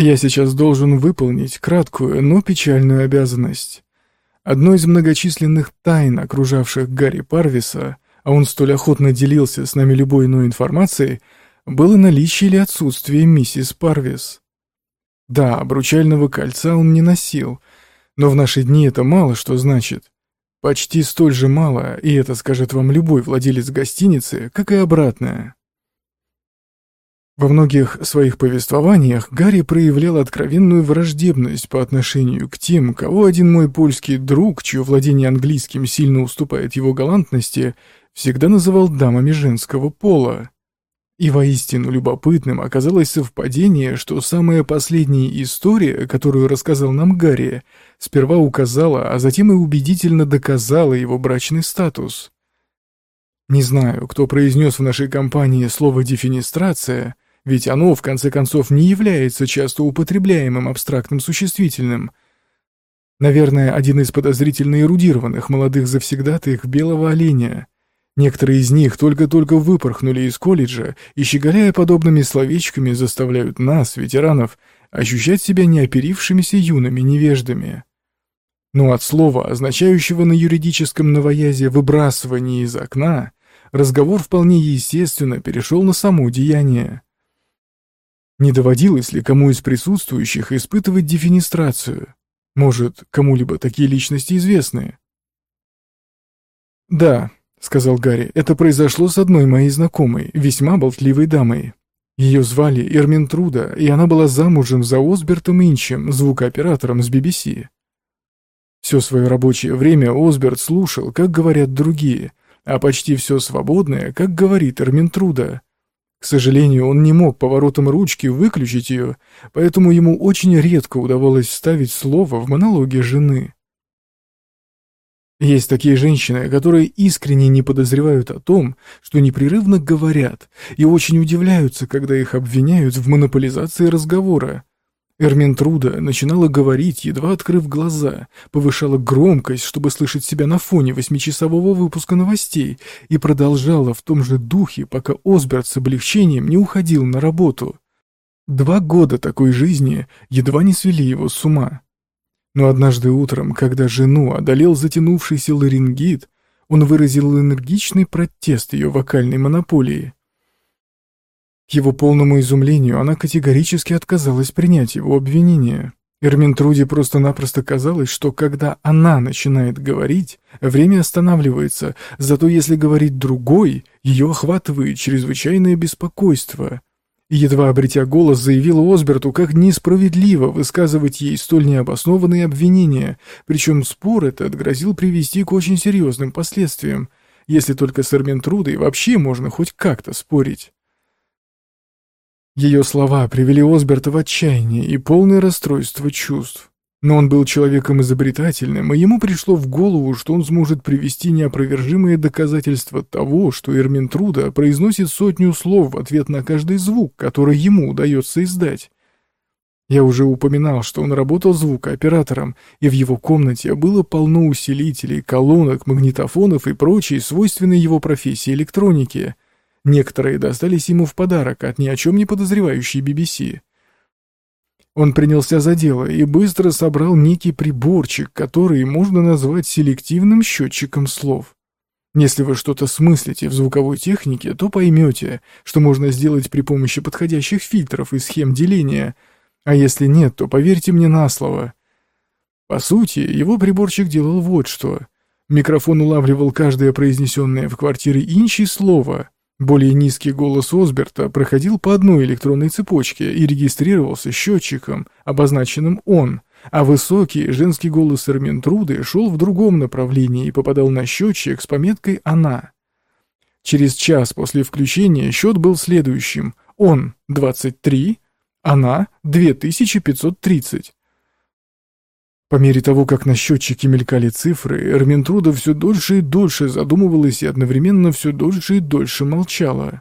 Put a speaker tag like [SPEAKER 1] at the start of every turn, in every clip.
[SPEAKER 1] Я сейчас должен выполнить краткую, но печальную обязанность. Одной из многочисленных тайн, окружавших Гарри Парвиса, а он столь охотно делился с нами любой иной информацией, было наличие или отсутствие миссис Парвис. Да, обручального кольца он не носил, но в наши дни это мало что значит. Почти столь же мало, и это скажет вам любой владелец гостиницы, как и обратное. Во многих своих повествованиях Гарри проявлял откровенную враждебность по отношению к тем, кого один мой польский друг, чье владение английским сильно уступает его галантности, всегда называл дамами женского пола. И воистину любопытным оказалось совпадение, что самая последняя история, которую рассказал нам Гарри, сперва указала, а затем и убедительно доказала его брачный статус. Не знаю, кто произнес в нашей компании слово «дефинистрация», ведь оно, в конце концов, не является часто употребляемым абстрактным существительным. Наверное, один из подозрительно эрудированных молодых завсегдатаев белого оленя. Некоторые из них только-только выпорхнули из колледжа и, щеголяя подобными словечками, заставляют нас, ветеранов, ощущать себя неоперившимися юными невеждами. Но от слова, означающего на юридическом новоязе «выбрасывание из окна», разговор вполне естественно перешел на само деяние. Не доводилось ли кому из присутствующих испытывать дефинистрацию? Может, кому-либо такие личности известны? «Да», — сказал Гарри, — «это произошло с одной моей знакомой, весьма болтливой дамой. Ее звали Эрминтруда, и она была замужем за Осбертом Инчем, звукооператором с BBC. Все свое рабочее время Осберт слушал, как говорят другие, а почти все свободное, как говорит Эрминтруда. К сожалению, он не мог поворотом ручки выключить ее, поэтому ему очень редко удавалось вставить слово в монологе жены. Есть такие женщины, которые искренне не подозревают о том, что непрерывно говорят, и очень удивляются, когда их обвиняют в монополизации разговора, Эрминтруда начинала говорить, едва открыв глаза, повышала громкость, чтобы слышать себя на фоне восьмичасового выпуска новостей, и продолжала в том же духе, пока Осберт с облегчением не уходил на работу. Два года такой жизни едва не свели его с ума. Но однажды утром, когда жену одолел затянувшийся ларингит, он выразил энергичный протест ее вокальной монополии. К его полному изумлению она категорически отказалась принять его обвинение. Эрминтруде просто-напросто казалось, что когда она начинает говорить, время останавливается, зато если говорит другой, ее охватывает чрезвычайное беспокойство. Едва обретя голос, заявила Осберту, как несправедливо высказывать ей столь необоснованные обвинения, причем спор этот грозил привести к очень серьезным последствиям, если только с Эрминтрудой вообще можно хоть как-то спорить. Ее слова привели Осберта в отчаяние и полное расстройство чувств. Но он был человеком изобретательным, и ему пришло в голову, что он сможет привести неопровержимые доказательства того, что Эрминтруда произносит сотню слов в ответ на каждый звук, который ему удается издать. Я уже упоминал, что он работал звукооператором, и в его комнате было полно усилителей, колонок, магнитофонов и прочей свойственной его профессии электроники — Некоторые достались ему в подарок от ни о чем не подозревающей BBC. Он принялся за дело и быстро собрал некий приборчик, который можно назвать селективным счетчиком слов. Если вы что-то смыслите в звуковой технике, то поймете, что можно сделать при помощи подходящих фильтров и схем деления, а если нет, то поверьте мне на слово. По сути, его приборчик делал вот что. Микрофон улавливал каждое произнесенное в квартире инчи слово, более низкий голос Осберта проходил по одной электронной цепочке и регистрировался счетчиком, обозначенным «он», а высокий женский голос Эрминтруды шел в другом направлении и попадал на счетчик с пометкой «она». Через час после включения счет был следующим «он» — 23, «она» — 2530. По мере того, как на счетчике мелькали цифры, Эрминтруда все дольше и дольше задумывалась и одновременно все дольше и дольше молчала.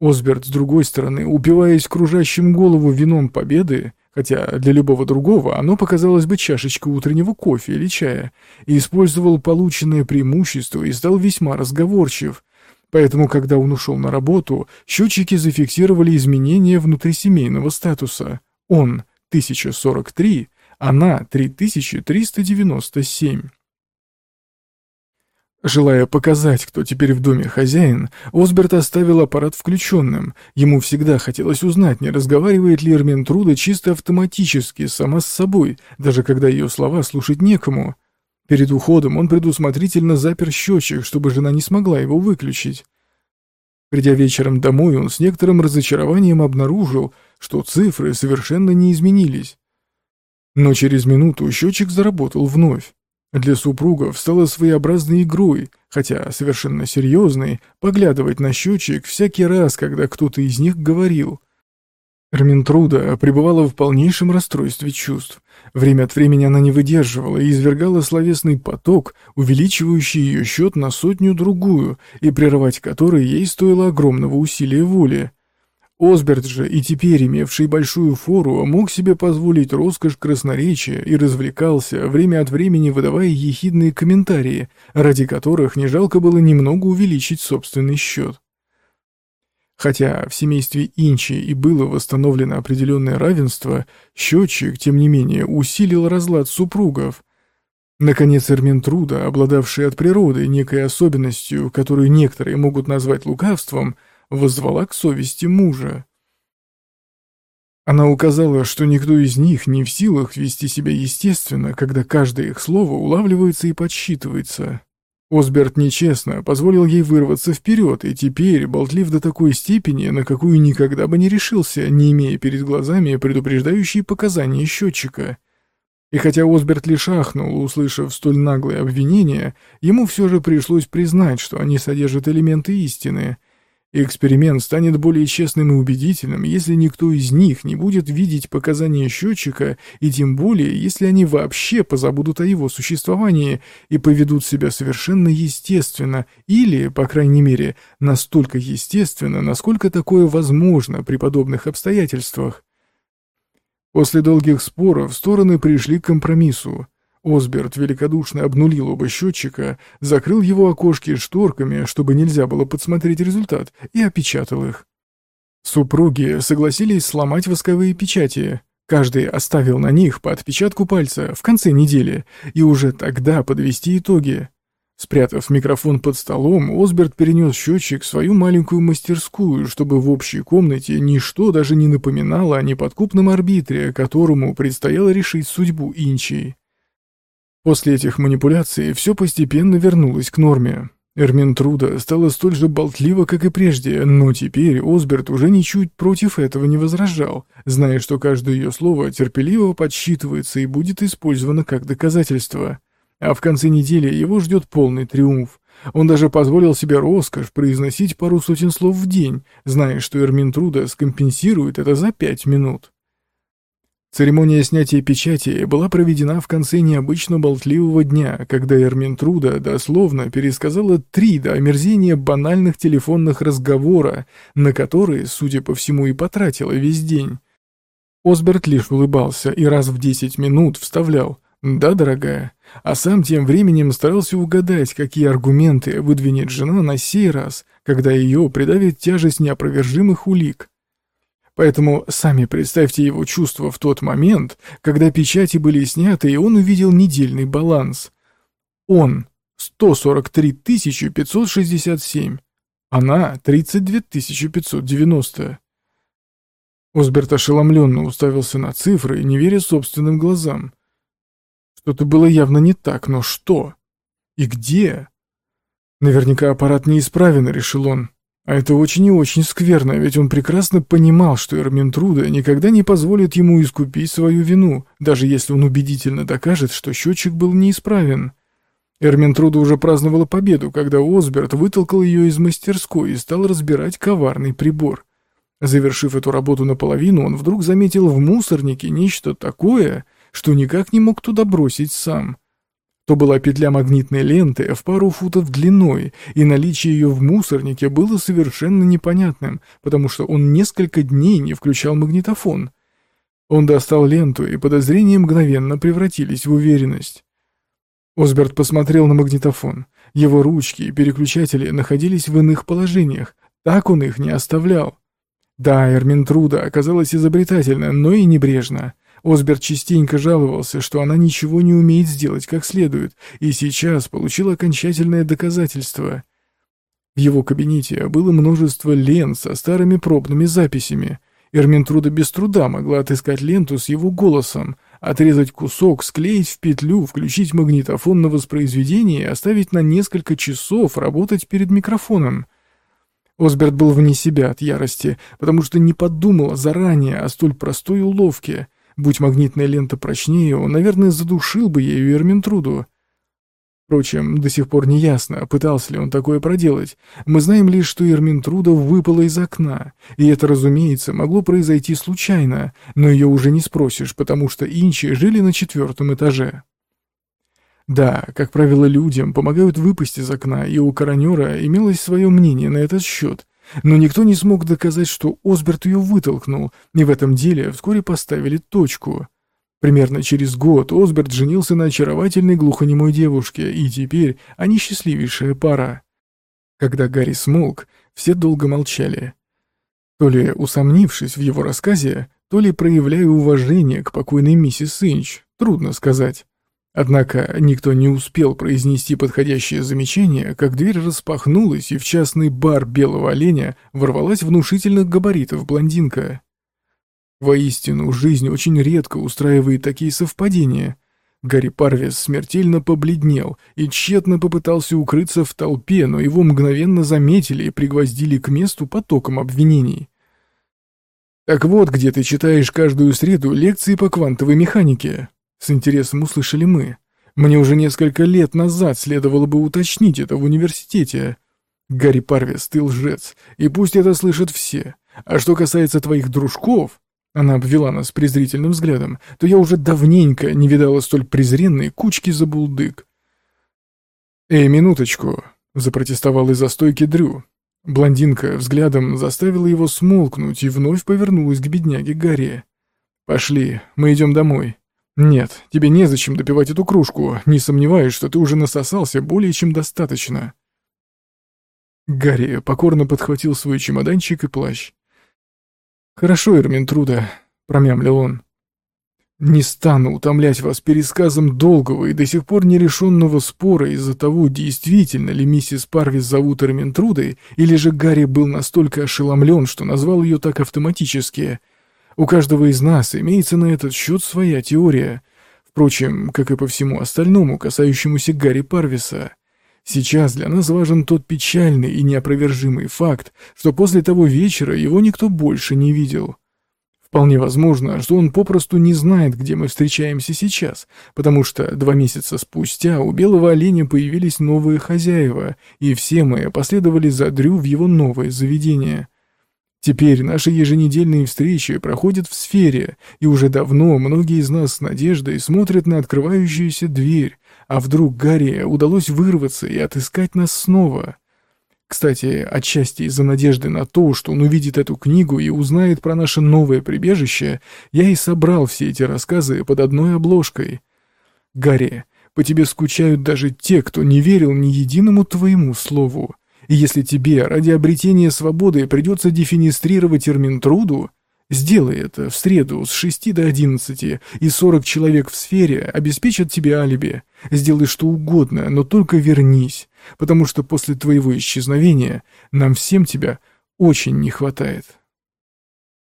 [SPEAKER 1] Осберт, с другой стороны, упиваясь кружащим голову вином победы, хотя для любого другого оно показалось бы чашечкой утреннего кофе или чая, и использовал полученное преимущество и стал весьма разговорчив. Поэтому, когда он ушел на работу, счетчики зафиксировали изменения внутрисемейного статуса. Он 1043, она 3397. Желая показать, кто теперь в доме хозяин, Осберт оставил аппарат включенным. Ему всегда хотелось узнать, не разговаривает ли Эрминтруда чисто автоматически, сама с собой, даже когда ее слова слушать некому. Перед уходом он предусмотрительно запер счетчик, чтобы жена не смогла его выключить. Придя вечером домой, он с некоторым разочарованием обнаружил, что цифры совершенно не изменились. Но через минуту счетчик заработал вновь. Для супругов стало своеобразной игрой, хотя совершенно серьезной, поглядывать на счетчик всякий раз, когда кто-то из них говорил. Эрминтруда пребывала в полнейшем расстройстве чувств. Время от времени она не выдерживала и извергала словесный поток, увеличивающий ее счет на сотню-другую, и прерывать который ей стоило огромного усилия воли. Осберт же, и теперь имевший большую фору, мог себе позволить роскошь красноречия и развлекался, время от времени выдавая ехидные комментарии, ради которых не жалко было немного увеличить собственный счет. Хотя в семействе Инчи и было восстановлено определенное равенство, счетчик, тем не менее, усилил разлад супругов. Наконец, Эрминтруда, обладавшая от природы некой особенностью, которую некоторые могут назвать лукавством, — воззвала к совести мужа. Она указала, что никто из них не в силах вести себя естественно, когда каждое их слово улавливается и подсчитывается. Осберт нечестно позволил ей вырваться вперед, и теперь болтлив до такой степени, на какую никогда бы не решился, не имея перед глазами предупреждающие показания счетчика. И хотя Осберт лишь ахнул, услышав столь наглое обвинение, ему все же пришлось признать, что они содержат элементы истины — Эксперимент станет более честным и убедительным, если никто из них не будет видеть показания счетчика, и тем более, если они вообще позабудут о его существовании и поведут себя совершенно естественно, или, по крайней мере, настолько естественно, насколько такое возможно при подобных обстоятельствах. После долгих споров стороны пришли к компромиссу. Осберт великодушно обнулил оба счетчика, закрыл его окошки шторками, чтобы нельзя было подсмотреть результат, и опечатал их. Супруги согласились сломать восковые печати. Каждый оставил на них по отпечатку пальца в конце недели и уже тогда подвести итоги. Спрятав микрофон под столом, Осберт перенес счетчик в свою маленькую мастерскую, чтобы в общей комнате ничто даже не напоминало о неподкупном арбитре, которому предстояло решить судьбу Инчи. После этих манипуляций все постепенно вернулось к норме. Эрминтруда стала столь же болтлива, как и прежде, но теперь Осберт уже ничуть против этого не возражал, зная, что каждое ее слово терпеливо подсчитывается и будет использовано как доказательство. А в конце недели его ждет полный триумф. Он даже позволил себе роскошь произносить пару сотен слов в день, зная, что Эрминтруда скомпенсирует это за пять минут. Церемония снятия печати была проведена в конце необычно болтливого дня, когда Эрминтруда дословно пересказала три до омерзения банальных телефонных разговора, на которые, судя по всему, и потратила весь день. Осберт лишь улыбался и раз в десять минут вставлял «Да, дорогая», а сам тем временем старался угадать, какие аргументы выдвинет жена на сей раз, когда ее придавит тяжесть неопровержимых улик. Поэтому сами представьте его чувства в тот момент, когда печати были сняты, и он увидел недельный баланс. Он — 143 567, она — 32 590. Осберт ошеломленно уставился на цифры, не веря собственным глазам. Что-то было явно не так, но что? И где? Наверняка аппарат неисправен, решил он. А это очень и очень скверно, ведь он прекрасно понимал, что Эрминтруда никогда не позволит ему искупить свою вину, даже если он убедительно докажет, что счетчик был неисправен. Эрминтруда уже праздновала победу, когда Осберт вытолкал ее из мастерской и стал разбирать коварный прибор. Завершив эту работу наполовину, он вдруг заметил в мусорнике нечто такое, что никак не мог туда бросить сам — то была петля магнитной ленты в пару футов длиной, и наличие ее в мусорнике было совершенно непонятным, потому что он несколько дней не включал магнитофон. Он достал ленту, и подозрения мгновенно превратились в уверенность. Осберт посмотрел на магнитофон. Его ручки и переключатели находились в иных положениях, так он их не оставлял. Да, Эрминтруда оказалась изобретательна, но и небрежна. Осберт частенько жаловался, что она ничего не умеет сделать как следует, и сейчас получил окончательное доказательство. В его кабинете было множество лент со старыми пробными записями. Эрминтруда без труда могла отыскать ленту с его голосом, отрезать кусок, склеить в петлю, включить магнитофон на воспроизведение и оставить на несколько часов работать перед микрофоном. Осберт был вне себя от ярости, потому что не подумал заранее о столь простой уловке. Будь магнитная лента прочнее, он, наверное, задушил бы ею Эрминтруду. Впрочем, до сих пор не ясно, пытался ли он такое проделать. Мы знаем лишь, что Эрминтруда выпала из окна, и это, разумеется, могло произойти случайно, но ее уже не спросишь, потому что инчи жили на четвертом этаже. Да, как правило, людям помогают выпасть из окна, и у коронера имелось свое мнение на этот счет, но никто не смог доказать, что Осберт ее вытолкнул, и в этом деле вскоре поставили точку. Примерно через год Осберт женился на очаровательной глухонемой девушке, и теперь они счастливейшая пара. Когда Гарри смолк, все долго молчали. То ли усомнившись в его рассказе, то ли проявляя уважение к покойной миссис Инч, трудно сказать. Однако никто не успел произнести подходящее замечание, как дверь распахнулась, и в частный бар белого оленя ворвалась внушительных габаритов блондинка. Воистину, жизнь очень редко устраивает такие совпадения. Гарри Парвис смертельно побледнел и тщетно попытался укрыться в толпе, но его мгновенно заметили и пригвоздили к месту потоком обвинений. «Так вот, где ты читаешь каждую среду лекции по квантовой механике», — с интересом услышали мы. «Мне уже несколько лет назад следовало бы уточнить это в университете». Гарри Парвис, ты лжец, и пусть это слышат все. А что касается твоих дружков, она обвела нас презрительным взглядом, то я уже давненько не видала столь презренной кучки забулдык. «Эй, минуточку!» — запротестовал из-за стойки Дрю. Блондинка взглядом заставила его смолкнуть и вновь повернулась к бедняге Гарри. «Пошли, мы идем домой. Нет, тебе незачем допивать эту кружку, не сомневаюсь, что ты уже насосался более чем достаточно». Гарри покорно подхватил свой чемоданчик и плащ. «Хорошо, Эрминтруда», — промямлил он. «Не стану утомлять вас пересказом долгого и до сих пор нерешенного спора из-за того, действительно ли миссис Парвис зовут Эрминтрудой, или же Гарри был настолько ошеломлен, что назвал ее так автоматически. У каждого из нас имеется на этот счет своя теория. Впрочем, как и по всему остальному, касающемуся Гарри Парвиса. Сейчас для нас важен тот печальный и неопровержимый факт, что после того вечера его никто больше не видел. Вполне возможно, что он попросту не знает, где мы встречаемся сейчас, потому что два месяца спустя у белого оленя появились новые хозяева, и все мы последовали за Дрю в его новое заведение. Теперь наши еженедельные встречи проходят в сфере, и уже давно многие из нас с надеждой смотрят на открывающуюся дверь, а вдруг Гарри удалось вырваться и отыскать нас снова? Кстати, отчасти из-за надежды на то, что он увидит эту книгу и узнает про наше новое прибежище, я и собрал все эти рассказы под одной обложкой. Гарри, по тебе скучают даже те, кто не верил ни единому твоему слову. И если тебе ради обретения свободы придется дефинистрировать Эрминтруду, Сделай это в среду с 6 до 11, и 40 человек в сфере обеспечат тебе алиби. Сделай что угодно, но только вернись, потому что после твоего исчезновения нам всем тебя очень не хватает.